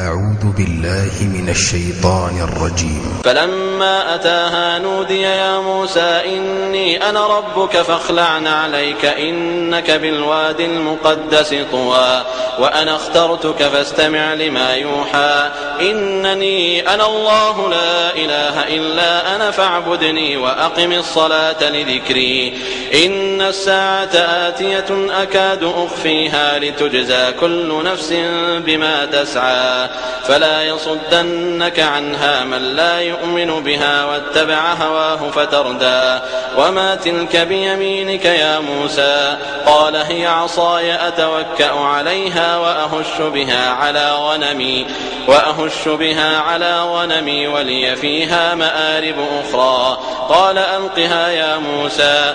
أعوذ بالله من الشيطان الرجيم. فلما أتاها نودي يا موسى إني أنا ربك فاخلع عليك إنك بالواد المقدس طوى وأنا اخترتك فاستمع لما يوحى إنني أنا الله لا إله إلا أنا فاعبدني وأقم الصلاة لذكري. إن الساعة آتية أكاد أخفيها لتجزى كل نفس بما تسعى. فلا يصدنك عنها من لا يؤمن بها واتبع هواه فتردى. وما تلك بيمينك يا موسى؟ قال هي عصاي أتوكأ عليها وأهش بها على غنمي وأهش بها على غنمي ولي فيها مآرب أخرى. قال ألقها يا موسى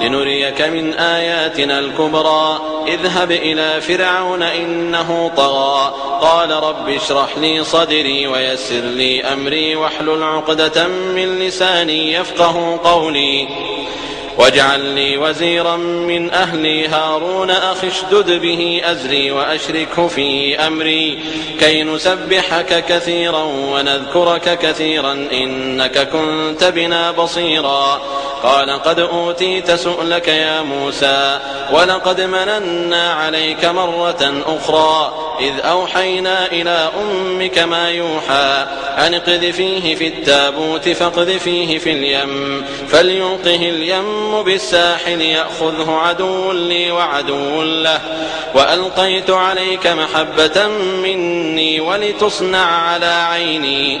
لنريك من آياتنا الكبرى. اذهب إلى فرعون إنه طغى. قال رب اشرح لي صدري ويسر لي أمري واحلل عقدة من لساني يفقه قولي. واجعل لي وزيرا من أهلي هارون أخي اشدد به أزري وأشركه في أمري. كي نسبحك كثيرا ونذكرك كثيرا إنك كنت بنا بصيرا. قال قد أوتيت سؤلك يا موسى ولقد مننا عليك مرة أخرى إذ أوحينا إلى أمك ما يوحى أن اقذفيه في التابوت فاقذفيه في اليم فليلقه اليم بالساحل يأخذه عدو لي وعدو له وألقيت عليك محبة مني ولتصنع على عيني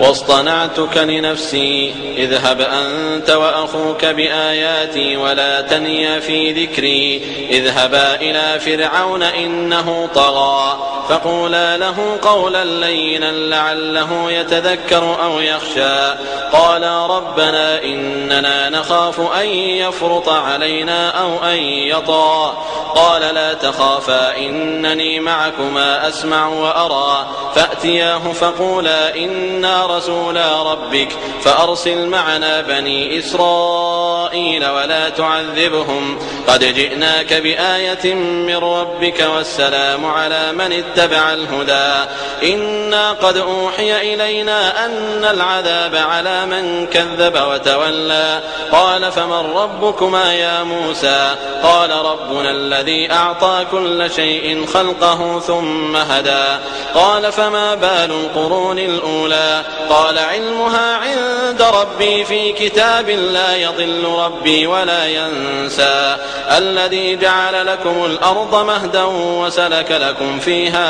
واصطنعتك لنفسي اذهب أنت وأخوك بآياتي ولا تنيا في ذكري اذهبا إلى فرعون إنه طغى. فقولا له قولا لينا لعله يتذكر أو يخشى. قالا ربنا إننا نخاف أن يفرط علينا أو أن يطغى. قال لا تخافا إنني معكما أسمع وأرى. فأتياه فقولا إنا رسولا ربك. فأرسل معنا بني إسرائيل ولا تعذبهم. قد جئناك بآية من ربك والسلام على من اتبع الهدى. إنا قد أوحي إلينا أن العذاب على من كذب وتولى. قال فمن ربكما يا موسى؟ قال ربنا الذي أعطى كل شيء خلقه ثم هدى. قال فما بال القرون الأولى؟ قال علمها عند ربي في كتاب لا يضل ربي ولا ينسى. الذي جعل لكم الأرض مهدا وسلك لكم فيها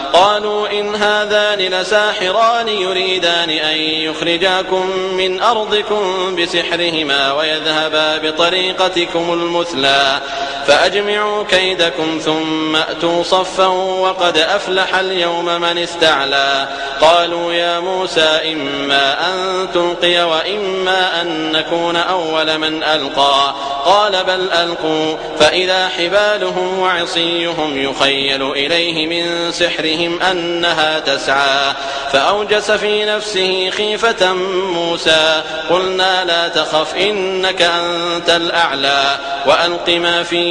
قالوا إن هذان لساحران يريدان أن يخرجاكم من أرضكم بسحرهما ويذهبا بطريقتكم المثلى. فأجمعوا كيدكم ثم أتوا صفا وقد أفلح اليوم من استعلى. قالوا يا موسى إما أن تلقي وإما أن نكون أول من ألقى. قال بل ألقوا فإذا حبالهم وعصيهم يخيل إليه من سحرهم أنها تسعى. فأوجس في نفسه خيفة موسى قلنا لا تخف إنك أنت الأعلى. وألق ما في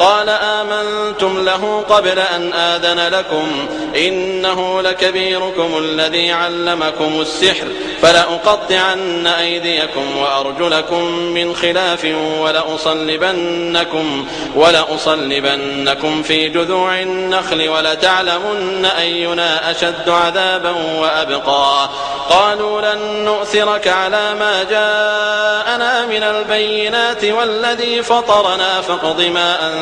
قال آمنتم له قبل أن آذن لكم إنه لكبيركم الذي علمكم السحر فلأقطعن أيديكم وأرجلكم من خلاف ولأصلبنكم ولأصلبنكم في جذوع النخل ولتعلمن أينا أشد عذابا وأبقى قالوا لن نؤثرك على ما جاءنا من البينات والذي فطرنا فاقض ما أنت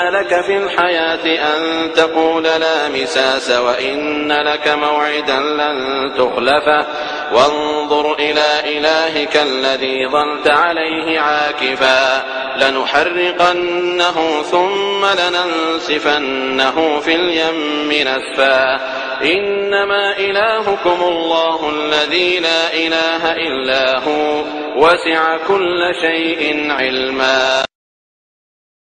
لك في الحياة أن تقول لا مساس وإن لك موعدا لن تخلفه وانظر إلى إلهك الذي ظلت عليه عاكفا. لنحرقنه ثم لننسفنه في اليم نسفا. إنما إلهكم الله الذي لا إله إلا هو. وسع كل شيء علما.